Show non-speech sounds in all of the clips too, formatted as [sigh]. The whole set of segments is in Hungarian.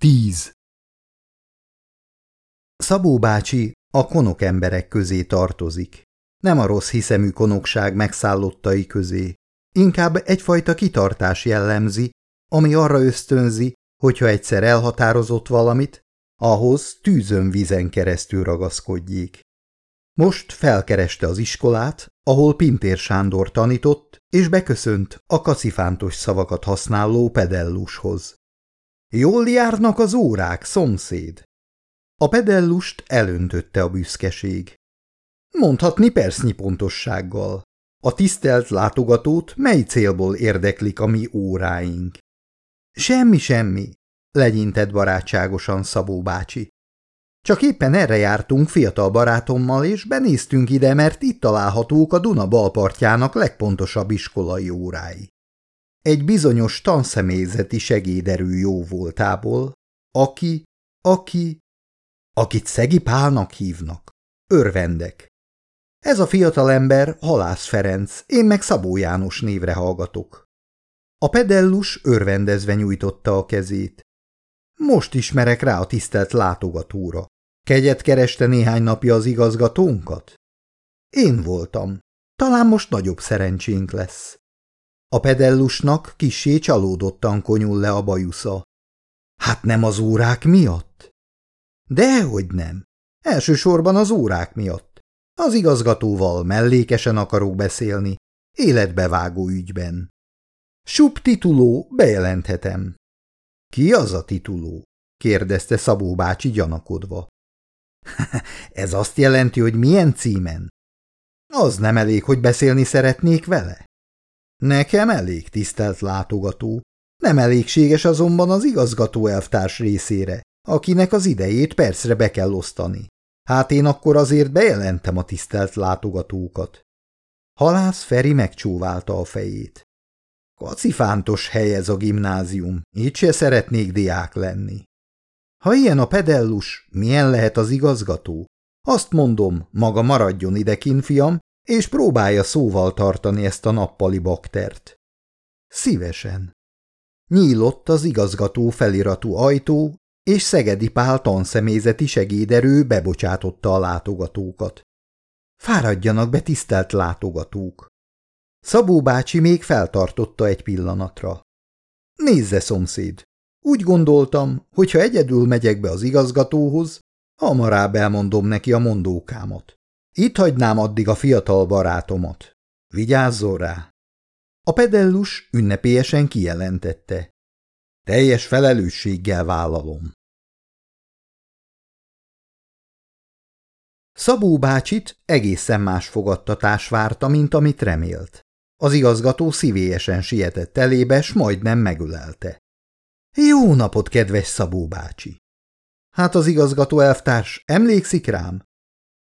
10. Szabó bácsi a konok emberek közé tartozik. Nem a rossz hiszemű konokság megszállottai közé. Inkább egyfajta kitartás jellemzi, ami arra ösztönzi, hogyha egyszer elhatározott valamit, ahhoz tűzön vizen keresztül ragaszkodjék. Most felkereste az iskolát, ahol Pintér Sándor tanított, és beköszönt a kacifántos szavakat használó pedellushoz. Jól járnak az órák, szomszéd? A pedellust elöntötte a büszkeség. Mondhatni persznyi pontossággal. A tisztelt látogatót mely célból érdeklik a mi óráink? Semmi, semmi, legyintett barátságosan Szabó bácsi. Csak éppen erre jártunk fiatal barátommal, és benéztünk ide, mert itt találhatók a Duna balpartjának legpontosabb iskolai órái egy bizonyos tanszemélyzeti segéderő jó voltából, aki, aki, akit Szegi Pálnak hívnak. Örvendek. Ez a fiatalember Halász Ferenc, én meg Szabó János névre hallgatok. A pedellus örvendezve nyújtotta a kezét. Most ismerek rá a tisztelt látogatóra. Kegyet kereste néhány napja az igazgatónkat? Én voltam. Talán most nagyobb szerencsénk lesz. A pedellusnak kissé csalódottan konyul le a bajusza. Hát nem az órák miatt? Dehogy nem. Elsősorban az órák miatt. Az igazgatóval mellékesen akarok beszélni, életbevágó ügyben. Sup tituló, bejelenthetem. Ki az a tituló? kérdezte Szabó bácsi gyanakodva. [laughs] Ez azt jelenti, hogy milyen címen? Az nem elég, hogy beszélni szeretnék vele? Nekem elég tisztelt látogató. Nem elégséges azonban az igazgató elvtárs részére, akinek az idejét percre be kell osztani. Hát én akkor azért bejelentem a tisztelt látogatókat. Halász Feri megcsóválta a fejét. Kacifántos hely ez a gimnázium, így se szeretnék diák lenni. Ha ilyen a pedellus, milyen lehet az igazgató? Azt mondom, maga maradjon ide, fiam, és próbálja szóval tartani ezt a nappali baktert. Szívesen. Nyílott az igazgató feliratú ajtó, és Szegedi Pál tanszemélyzeti segéderő bebocsátotta a látogatókat. Fáradjanak be, tisztelt látogatók! Szabó bácsi még feltartotta egy pillanatra. Nézze, szomszéd! Úgy gondoltam, hogy ha egyedül megyek be az igazgatóhoz, hamarabb elmondom neki a mondókámat. Itt hagynám addig a fiatal barátomat. Vigyázzon rá! A pedellus ünnepélyesen kijelentette. Teljes felelősséggel vállalom. Szabó bácsit egészen más fogadtatás várta, mint amit remélt. Az igazgató szívélyesen sietett elébe, s majdnem megölelte. Jó napot, kedves Szabó bácsi! Hát az igazgató elvtárs emlékszik rám?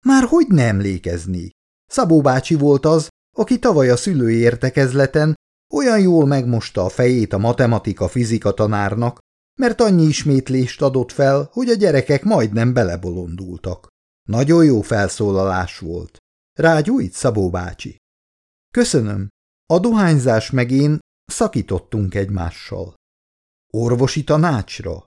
Már hogy nem emlékezni? Szabó bácsi volt az, aki tavaly a szülői értekezleten olyan jól megmosta a fejét a matematika-fizika tanárnak, mert annyi ismétlést adott fel, hogy a gyerekek majdnem belebolondultak. Nagyon jó felszólalás volt. Rágyújt Szabó bácsi. Köszönöm. A dohányzás meg én szakítottunk egymással. Orvosi tanácsra?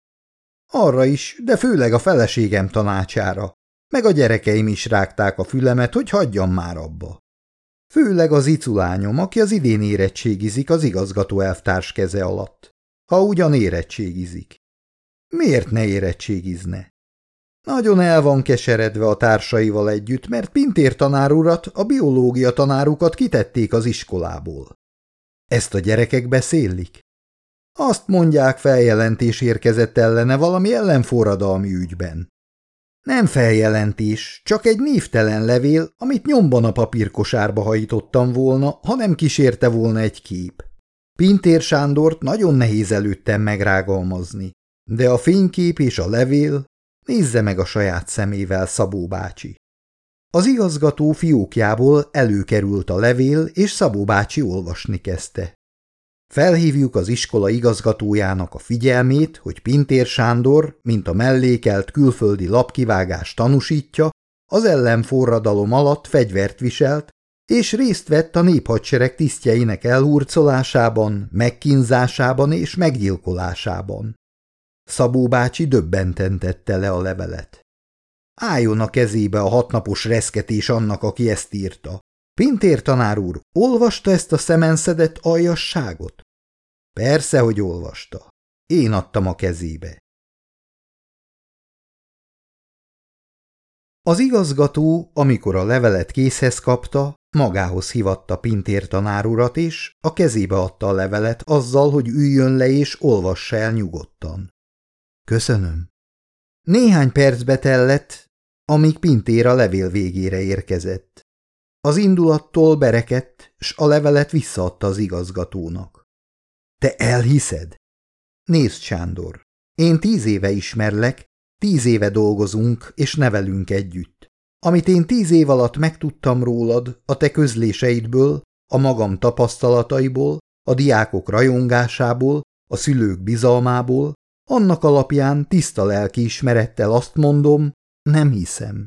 Arra is, de főleg a feleségem tanácsára meg a gyerekeim is rágták a fülemet, hogy hagyjam már abba. Főleg az iculányom, aki az idén érettségizik az igazgató elvtárs keze alatt. Ha ugyan érettségizik. Miért ne érettségizne? Nagyon el van keseredve a társaival együtt, mert Pintér tanárurat, a biológia tanárukat kitették az iskolából. Ezt a gyerekek beszélik? Azt mondják, feljelentés érkezett ellene valami ellenforradalmi ügyben. Nem feljelentés, csak egy névtelen levél, amit nyomban a papírkosárba hajítottam volna, ha nem kísérte volna egy kép. Pintér Sándort nagyon nehéz előttem megrágalmazni, de a fénykép és a levél nézze meg a saját szemével Szabó bácsi. Az igazgató fiókjából előkerült a levél, és Szabó bácsi olvasni kezdte. Felhívjuk az iskola igazgatójának a figyelmét, hogy Pintér Sándor, mint a mellékelt külföldi lapkivágás tanúsítja, az ellenforradalom alatt fegyvert viselt, és részt vett a néphadsereg tisztjeinek elhurcolásában, megkínzásában és meggyilkolásában. Szabó bácsi döbbenten tette le a levelet. Álljon a kezébe a hatnapos reszketés annak, aki ezt írta. Pintér tanár úr, olvasta ezt a szemenszedett aljasságot? Persze, hogy olvasta. Én adtam a kezébe. Az igazgató, amikor a levelet készhez kapta, magához hívatta Pintér tanárurat, és a kezébe adta a levelet azzal, hogy üljön le és olvassa el nyugodtan. Köszönöm. Néhány percbe tellett, amíg Pintér a levél végére érkezett. Az indulattól berekedt, s a levelet visszaadta az igazgatónak. Te elhiszed? Nézd, Sándor, én tíz éve ismerlek, tíz éve dolgozunk és nevelünk együtt. Amit én tíz év alatt megtudtam rólad, a te közléseidből, a magam tapasztalataiból, a diákok rajongásából, a szülők bizalmából, annak alapján tiszta lelki ismerettel azt mondom, nem hiszem.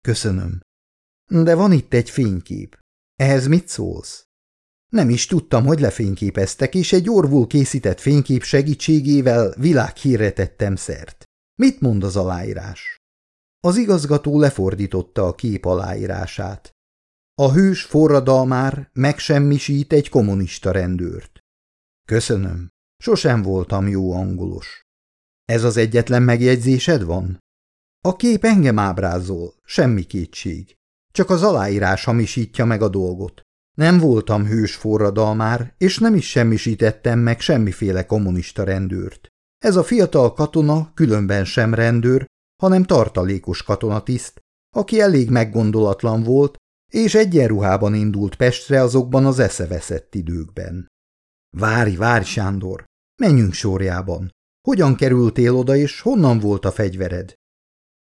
Köszönöm. De van itt egy fénykép. Ehhez mit szólsz? Nem is tudtam, hogy lefényképeztek, és egy orvul készített fénykép segítségével világhírre tettem szert. Mit mond az aláírás? Az igazgató lefordította a kép aláírását. A hős forradalmár megsemmisít egy kommunista rendőrt. Köszönöm. Sosem voltam jó angolos. Ez az egyetlen megjegyzésed van? A kép engem ábrázol, semmi kétség. Csak az aláírás hamisítja meg a dolgot. Nem voltam hős forradalmár, és nem is semmisítettem meg semmiféle kommunista rendőrt. Ez a fiatal katona különben sem rendőr, hanem tartalékos katonatiszt, aki elég meggondolatlan volt, és egyenruhában indult Pestre azokban az eszeveszett időkben. Várj, várj, Sándor, menjünk sorjában. Hogyan kerültél oda, és honnan volt a fegyvered?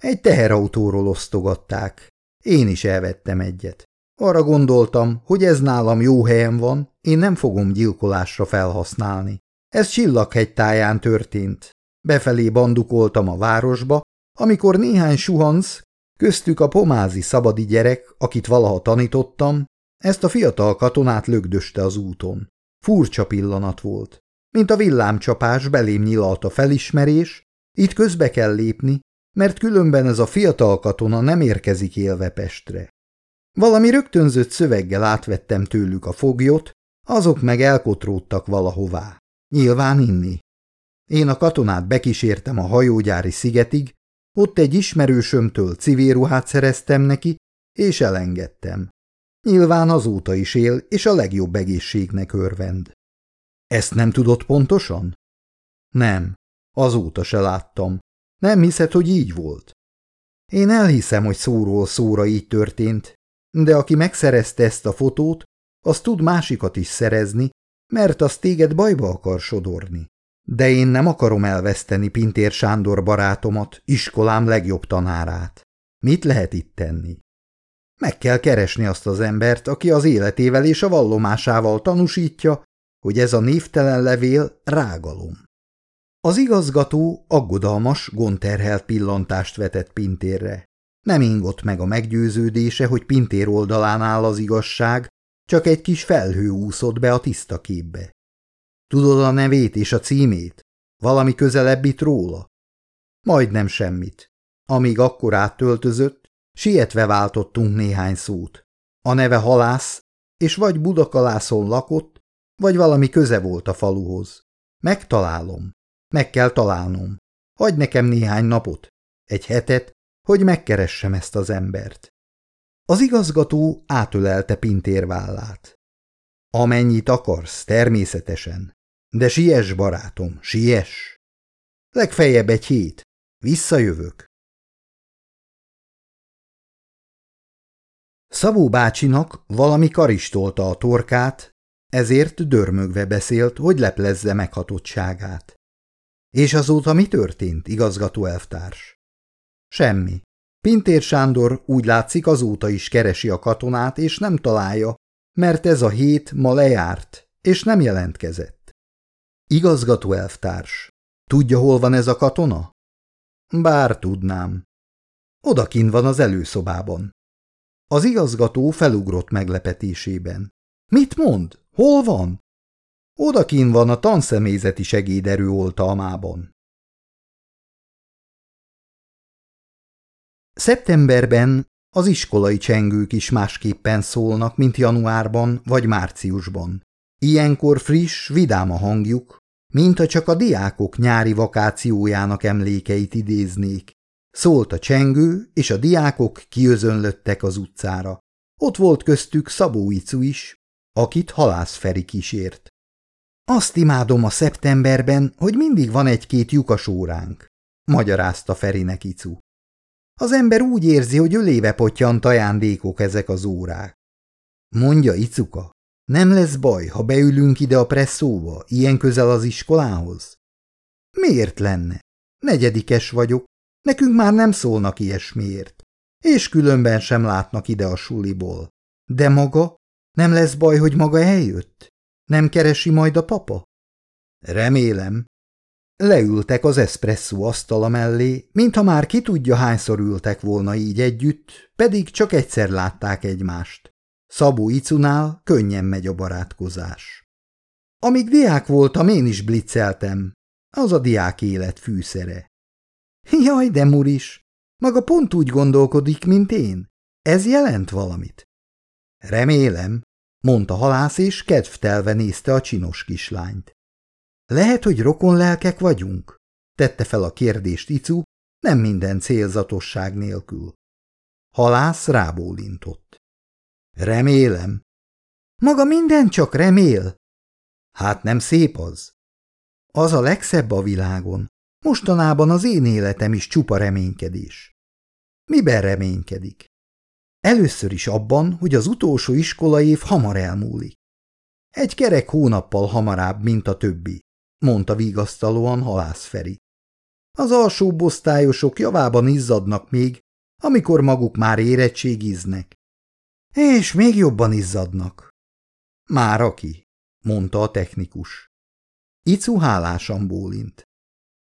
Egy teherautóról osztogatták. Én is elvettem egyet. Arra gondoltam, hogy ez nálam jó helyen van, én nem fogom gyilkolásra felhasználni. Ez Csillaghegy táján történt. Befelé bandukoltam a városba, amikor néhány suhanc, köztük a pomázi szabadi gyerek, akit valaha tanítottam, ezt a fiatal katonát lögdöste az úton. Furcsa pillanat volt. Mint a villámcsapás belém nyilalt a felismerés, itt közbe kell lépni, mert különben ez a fiatal katona nem érkezik élve Pestre. Valami rögtönzött szöveggel átvettem tőlük a foglyot, azok meg elkotródtak valahová. Nyilván inni. Én a katonát bekísértem a hajógyári szigetig, ott egy ismerősömtől civil ruhát szereztem neki, és elengedtem. Nyilván azóta is él, és a legjobb egészségnek örvend. Ezt nem tudott pontosan? Nem, azóta se láttam. Nem hiszed, hogy így volt? Én elhiszem, hogy szóról szóra így történt, de aki megszerezte ezt a fotót, az tud másikat is szerezni, mert az téged bajba akar sodorni. De én nem akarom elveszteni Pintér Sándor barátomat, iskolám legjobb tanárát. Mit lehet itt tenni? Meg kell keresni azt az embert, aki az életével és a vallomásával tanúsítja, hogy ez a névtelen levél rágalom. Az igazgató aggodalmas, gonterhelt pillantást vetett Pintérre. Nem ingott meg a meggyőződése, hogy Pintér oldalán áll az igazság, csak egy kis felhő úszott be a tiszta képbe. Tudod a nevét és a címét? Valami közelebbit róla? Majdnem semmit. Amíg akkor áttöltözött, sietve váltottunk néhány szót. A neve halász, és vagy Budakalászon lakott, vagy valami köze volt a faluhoz. Megtalálom. Meg kell találnom. Hagy nekem néhány napot, egy hetet, hogy megkeressem ezt az embert. Az igazgató átölelte Pintér vállát. Amennyit akarsz, természetesen. De siess, barátom, siess. Legfeljebb egy hét. Visszajövök. Szabó bácsinak valami karistolta a torkát, ezért dörmögve beszélt, hogy leplezze meghatottságát. És azóta mi történt, igazgató elvtárs? Semmi. Pintér Sándor úgy látszik azóta is keresi a katonát, és nem találja, mert ez a hét ma lejárt, és nem jelentkezett. Igazgató elvtárs, tudja, hol van ez a katona? Bár tudnám. Odakin van az előszobában. Az igazgató felugrott meglepetésében. Mit mond? Hol van? Odakin van a tanszemélyzeti segéderő oltalmában. Szeptemberben az iskolai csengők is másképpen szólnak, mint januárban vagy márciusban. Ilyenkor friss, vidám a hangjuk, mint ha csak a diákok nyári vakációjának emlékeit idéznék. Szólt a csengő, és a diákok kiözönlöttek az utcára. Ott volt köztük Szabó Icu is, akit Halász Feri kísért. Azt imádom a szeptemberben, hogy mindig van egy-két lyukas óránk, magyarázta Ferinek Icu. Az ember úgy érzi, hogy öléve pottyant ajándékok ezek az órák. Mondja Icuka, nem lesz baj, ha beülünk ide a presszóba, ilyen közel az iskolához? Miért lenne? Negyedikes vagyok, nekünk már nem szólnak ilyesmiért, és különben sem látnak ide a suliból. De maga? Nem lesz baj, hogy maga eljött? Nem keresi majd a papa? Remélem. Leültek az eszpresszó asztala mellé, mintha már ki tudja hányszor ültek volna így együtt, pedig csak egyszer látták egymást. Szabó Icunál könnyen megy a barátkozás. Amíg diák voltam, én is blitzeltem. Az a diák élet fűszere. Jaj, de muris! Maga pont úgy gondolkodik, mint én. Ez jelent valamit. Remélem, mondta halász, és kedvtelve nézte a csinos kislányt. Lehet, hogy rokon lelkek vagyunk? Tette fel a kérdést Icu, nem minden célzatosság nélkül. Halász rábólintott. Remélem. Maga minden csak remél? Hát nem szép az? Az a legszebb a világon. Mostanában az én életem is csupa reménykedés. Miben reménykedik? Először is abban, hogy az utolsó iskolaév hamar elmúlik. Egy kerek hónappal hamarabb, mint a többi, mondta vigasztalóan halász Feri. Az alsó osztályosok javában izzadnak még, amikor maguk már érettségiznek. És még jobban izzadnak. Már aki, mondta a technikus. Icu hálásan bólint.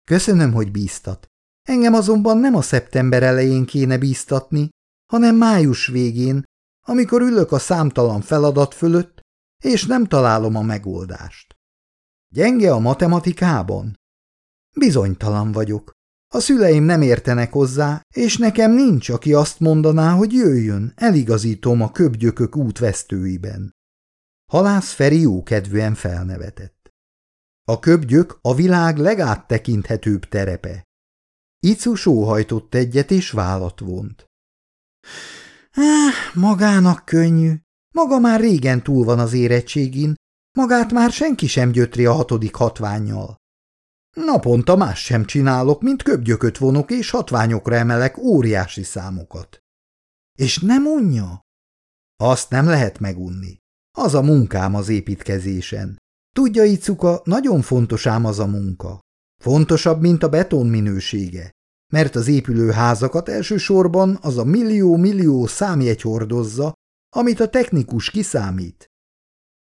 Köszönöm, hogy bíztat. Engem azonban nem a szeptember elején kéne bíztatni, hanem május végén, amikor ülök a számtalan feladat fölött, és nem találom a megoldást. Gyenge a matematikában? Bizonytalan vagyok. A szüleim nem értenek hozzá, és nekem nincs, aki azt mondaná, hogy jöjjön, eligazítom a köbgyökök útvesztőiben. Halász Feri jókedvűen felnevetett. A köbgyök a világ legáttekinthetőbb terepe. Icu sóhajtott egyet, és vállat vont. Ah, magának könnyű. Maga már régen túl van az érettségin, magát már senki sem gyötri a hatodik hatványjal. Naponta más sem csinálok, mint köbgyököt vonok és hatványokra emelek óriási számokat. És nem unja? Azt nem lehet megunni. Az a munkám az építkezésen. Tudja, Icuka, nagyon fontos ám az a munka. Fontosabb, mint a beton minősége mert az épülő házakat elsősorban az a millió-millió számjegy hordozza, amit a technikus kiszámít.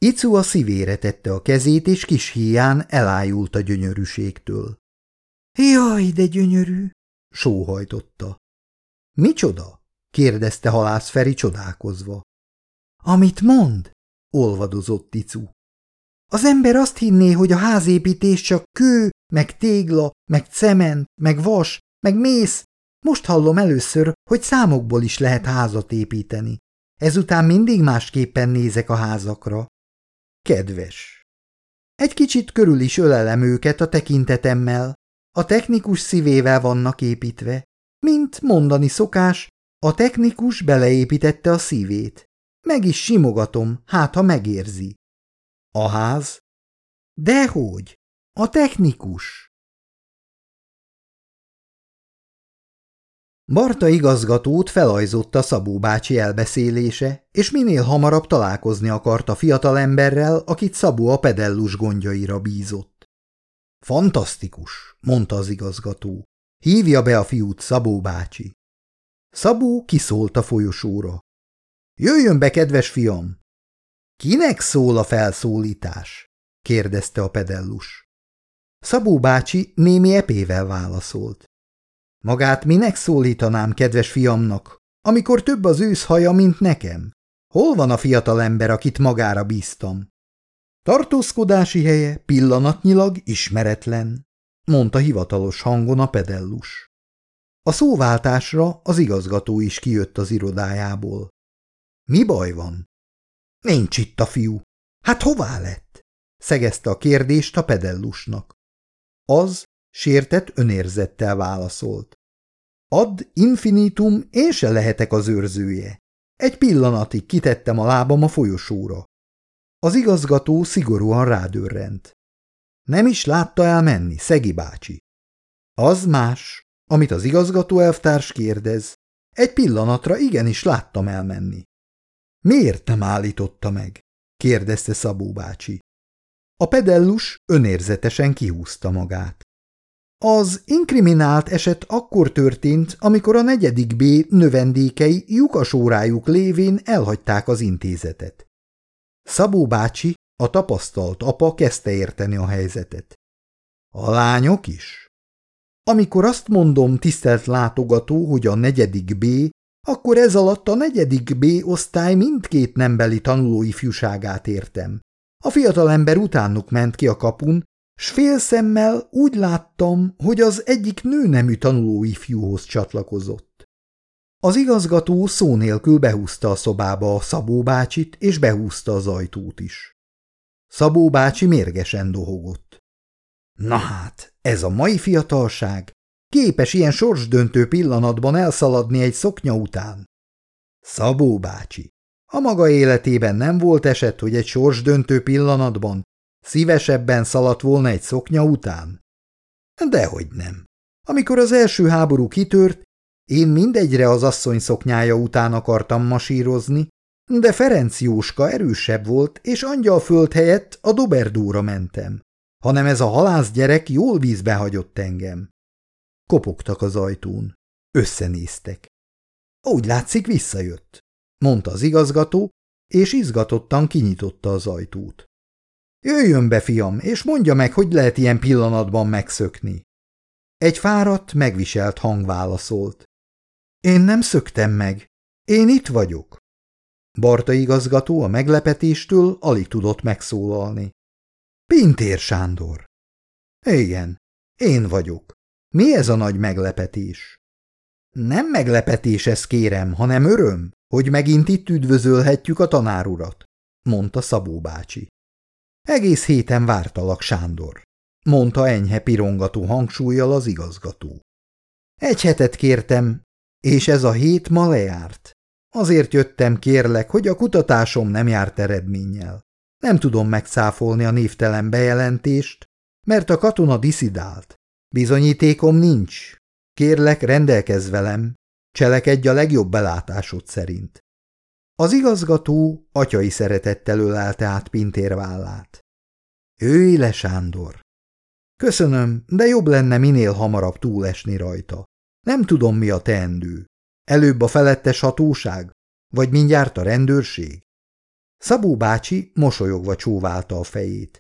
Icu a szívére tette a kezét, és kis híján elájult a gyönyörűségtől. – Jaj, de gyönyörű! – sóhajtotta. – Micsoda? – kérdezte halász Feri csodálkozva. – Amit mond? – olvadozott Icu. – Az ember azt hinné, hogy a házépítés csak kő, meg tégla, meg cement, meg vas, meg mész. Most hallom először, hogy számokból is lehet házat építeni. Ezután mindig másképpen nézek a házakra. Kedves. Egy kicsit körül is ölelem őket a tekintetemmel. A technikus szívével vannak építve. Mint mondani szokás, a technikus beleépítette a szívét. Meg is simogatom, hát ha megérzi. A ház? Dehogy, a technikus. Barta igazgatót felajzotta Szabó bácsi elbeszélése, és minél hamarabb találkozni akart a fiatalemberrel, akit Szabó a pedellus gondjaira bízott. Fantasztikus, mondta az igazgató. Hívja be a fiút, Szabó bácsi. Szabó kiszólt a folyosóra. Jöjjön be, kedves fiam! Kinek szól a felszólítás? kérdezte a pedellus. Szabó bácsi némi epével válaszolt. Magát minek szólítanám, kedves fiamnak, amikor több az őszhaja, mint nekem? Hol van a fiatal ember, akit magára bíztam? Tartózkodási helye pillanatnyilag ismeretlen, mondta hivatalos hangon a pedellus. A szóváltásra az igazgató is kijött az irodájából. Mi baj van? Nincs itt a fiú. Hát hová lett? szegezte a kérdést a pedellusnak. Az sértett önérzettel válaszolt. Ad infinitum, én se lehetek az őrzője. Egy pillanatig kitettem a lábam a folyosóra. Az igazgató szigorúan rádörrent. Nem is látta elmenni, Szegi bácsi. Az más, amit az igazgató elvtárs kérdez. Egy pillanatra igenis láttam elmenni. Miért nem állította meg? kérdezte Szabó bácsi. A pedellus önérzetesen kihúzta magát. Az inkriminált eset akkor történt, amikor a negyedik B növendékei lyukasórájuk lévén elhagyták az intézetet. Szabó bácsi, a tapasztalt apa kezdte érteni a helyzetet. A lányok is? Amikor azt mondom, tisztelt látogató, hogy a negyedik B, akkor ez alatt a negyedik B osztály mindkét nembeli tanulóifjúságát értem. A fiatalember utánuk ment ki a kapun, s félszemmel úgy láttam, hogy az egyik nőnemű tanulóifjúhoz csatlakozott. Az igazgató szó nélkül behúzta a szobába a Szabó bácsit, és behúzta az ajtót is. Szabó bácsi mérgesen dohogott. Na hát, ez a mai fiatalság képes ilyen sorsdöntő pillanatban elszaladni egy szoknya után. Szabó bácsi, a maga életében nem volt eset, hogy egy sorsdöntő pillanatban szívesebben szaladt volna egy szoknya után? Dehogy nem. Amikor az első háború kitört, én mindegyre az asszony szoknyája után akartam masírozni, de Ferenc Jóska erősebb volt, és angyalföld helyett a doberdóra mentem, hanem ez a halász gyerek jól vízbe hagyott engem. Kopogtak az ajtón. Összenéztek. Úgy látszik, visszajött, mondta az igazgató, és izgatottan kinyitotta az ajtót. Jöjjön be, fiam, és mondja meg, hogy lehet ilyen pillanatban megszökni. Egy fáradt, megviselt hang válaszolt. Én nem szöktem meg. Én itt vagyok. Barta igazgató a meglepetéstől alig tudott megszólalni. Pintér Sándor. Igen, én vagyok. Mi ez a nagy meglepetés? Nem meglepetés ez kérem, hanem öröm, hogy megint itt üdvözölhetjük a tanárurat, mondta Szabó bácsi. Egész héten vártalak, Sándor, mondta enyhe pirongató hangsúlyjal az igazgató. Egy hetet kértem, és ez a hét ma lejárt. Azért jöttem, kérlek, hogy a kutatásom nem járt eredménnyel. Nem tudom megszáfolni a névtelen bejelentést, mert a katona diszidált. Bizonyítékom nincs. Kérlek, rendelkezz velem, cselekedj a legjobb belátásod szerint. Az igazgató atyai szeretettel ölelte át Pintér vállát. Jöjj le, Sándor! Köszönöm, de jobb lenne minél hamarabb túlesni rajta. Nem tudom, mi a teendő. Előbb a felettes hatóság, vagy mindjárt a rendőrség? Szabó bácsi mosolyogva csóválta a fejét.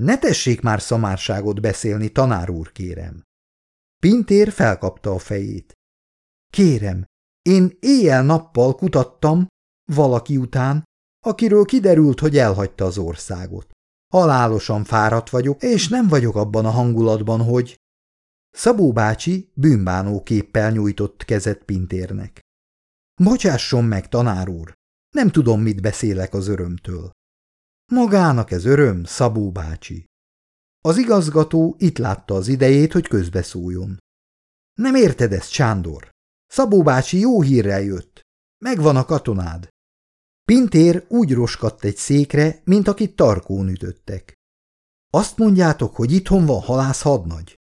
Ne tessék már szamárságot beszélni, tanár úr, kérem. Pintér felkapta a fejét. Kérem, én éjjel-nappal kutattam valaki után, akiről kiderült, hogy elhagyta az országot. Halálosan fáradt vagyok, és nem vagyok abban a hangulatban, hogy... Szabó bácsi bűnbánó képpel nyújtott kezet Pintérnek. Bocsásson meg, tanár úr, nem tudom, mit beszélek az örömtől. Magának ez öröm, Szabó bácsi. Az igazgató itt látta az idejét, hogy közbeszóljon. Nem érted ezt, Sándor? Szabó bácsi jó hírrel jött. Megvan a katonád. Pintér úgy roskadt egy székre, mint akit tarkón ütöttek. Azt mondjátok, hogy itthon van halász hadnagy?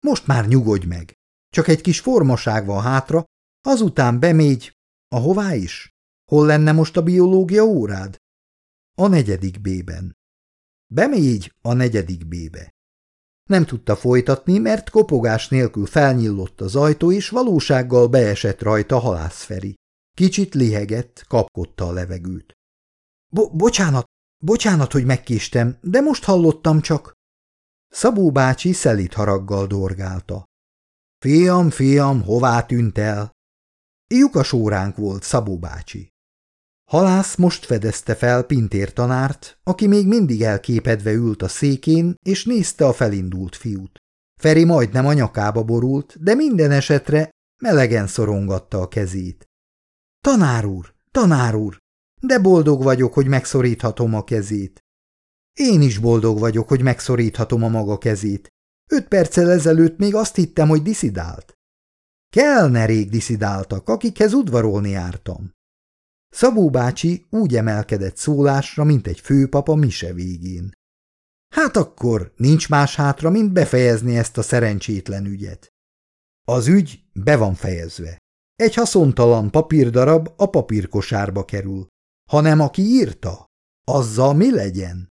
Most már nyugodj meg. Csak egy kis formaság van hátra, azután bemégy. Ahová is? Hol lenne most a biológia órád? A negyedik B-ben. Bemégy a negyedik B-be. Nem tudta folytatni, mert kopogás nélkül felnyillott az ajtó, és valósággal beesett rajta halászferi. Kicsit lihegett, kapkodta a levegőt. Bo – Bocsánat, bocsánat, hogy megkéstem, de most hallottam csak. Szabó bácsi szelít haraggal dorgálta. Fiam, fiam, hová tűnt el? Lyukas óránk volt, Szabó bácsi. Halász most fedezte fel Pintér tanárt, aki még mindig elképedve ült a székén, és nézte a felindult fiút. Feri majdnem a nyakába borult, de minden esetre melegen szorongatta a kezét. Tanár úr, tanár úr, de boldog vagyok, hogy megszoríthatom a kezét. Én is boldog vagyok, hogy megszoríthatom a maga kezét. Öt perccel ezelőtt még azt hittem, hogy diszidált. Kellne rég diszidáltak, akikhez udvarolni jártam. Szabó bácsi úgy emelkedett szólásra, mint egy főpapa mise végén. Hát akkor nincs más hátra, mint befejezni ezt a szerencsétlen ügyet. Az ügy be van fejezve. Egy haszontalan papírdarab a papírkosárba kerül. Hanem aki írta, azzal mi legyen?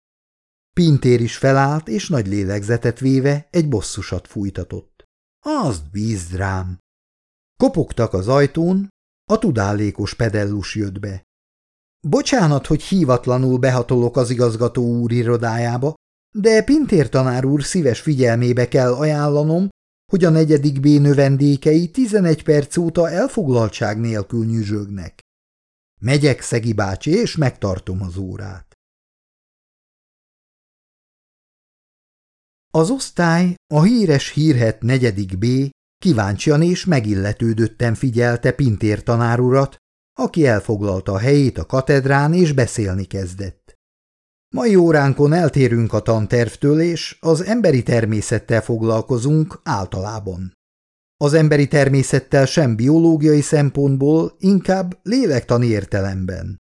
Pintér is felállt, és nagy lélegzetet véve egy bosszusat fújtatott. Azt bízd rám! Kopogtak az ajtón, a tudálékos pedellus jött be. Bocsánat, hogy hívatlanul behatolok az igazgató úr irodájába, de Pintér tanár úr szíves figyelmébe kell ajánlanom, hogy a negyedik B növendékei tizenegy perc óta elfoglaltság nélkül nyüzsögnek. Megyek, Szegi bácsi, és megtartom az órát. Az osztály, a híres hírhet negyedik B kíváncsian és megilletődötten figyelte Pintér tanárurat, aki elfoglalta a helyét a katedrán és beszélni kezdett. Mai óránkon eltérünk a tantervtől, és az emberi természettel foglalkozunk általában. Az emberi természettel sem biológiai szempontból, inkább lélektani értelemben.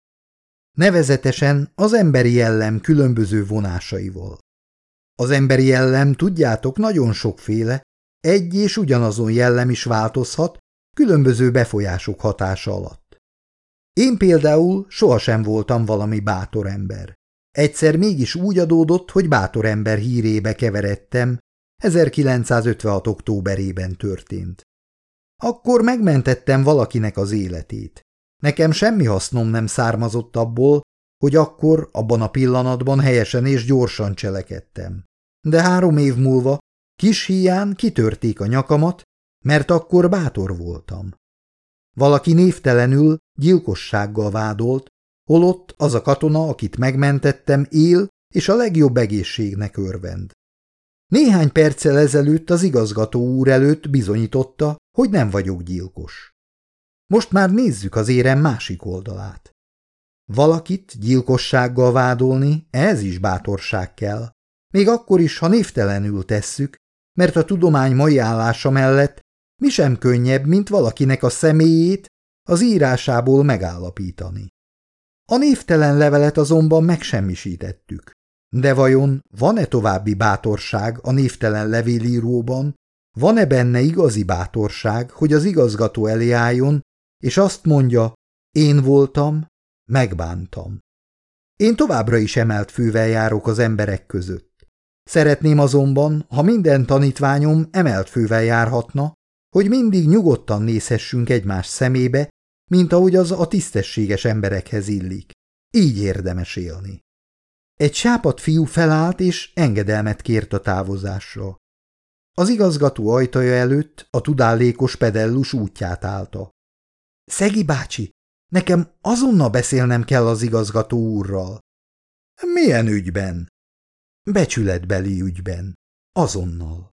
Nevezetesen az emberi jellem különböző vonásaival. Az emberi jellem, tudjátok, nagyon sokféle, egy és ugyanazon jellem is változhat, különböző befolyások hatása alatt. Én például sohasem voltam valami bátor ember. Egyszer mégis úgy adódott, hogy bátor ember hírébe keveredtem, 1956. októberében történt. Akkor megmentettem valakinek az életét. Nekem semmi hasznom nem származott abból, hogy akkor, abban a pillanatban helyesen és gyorsan cselekedtem. De három év múlva kis híján kitörték a nyakamat, mert akkor bátor voltam. Valaki névtelenül gyilkossággal vádolt, holott az a katona, akit megmentettem, él és a legjobb egészségnek örvend. Néhány perccel ezelőtt az igazgató úr előtt bizonyította, hogy nem vagyok gyilkos. Most már nézzük az érem másik oldalát. Valakit gyilkossággal vádolni, ez is bátorság kell. Még akkor is, ha névtelenül tesszük, mert a tudomány mai állása mellett mi sem könnyebb, mint valakinek a személyét az írásából megállapítani. A névtelen levelet azonban megsemmisítettük. De vajon van-e további bátorság a névtelen levélíróban? Van-e benne igazi bátorság, hogy az igazgató elé álljon, és azt mondja, én voltam, megbántam. Én továbbra is emelt fővel járok az emberek között. Szeretném azonban, ha minden tanítványom emelt fővel járhatna, hogy mindig nyugodtan nézhessünk egymás szemébe, mint ahogy az a tisztességes emberekhez illik. Így érdemes élni. Egy sápat fiú felállt és engedelmet kért a távozásra. Az igazgató ajtaja előtt a tudálékos pedellus útját állta. – Szegi bácsi, nekem azonnal beszélnem kell az igazgató úrral. – Milyen ügyben? – Becsületbeli ügyben. Azonnal.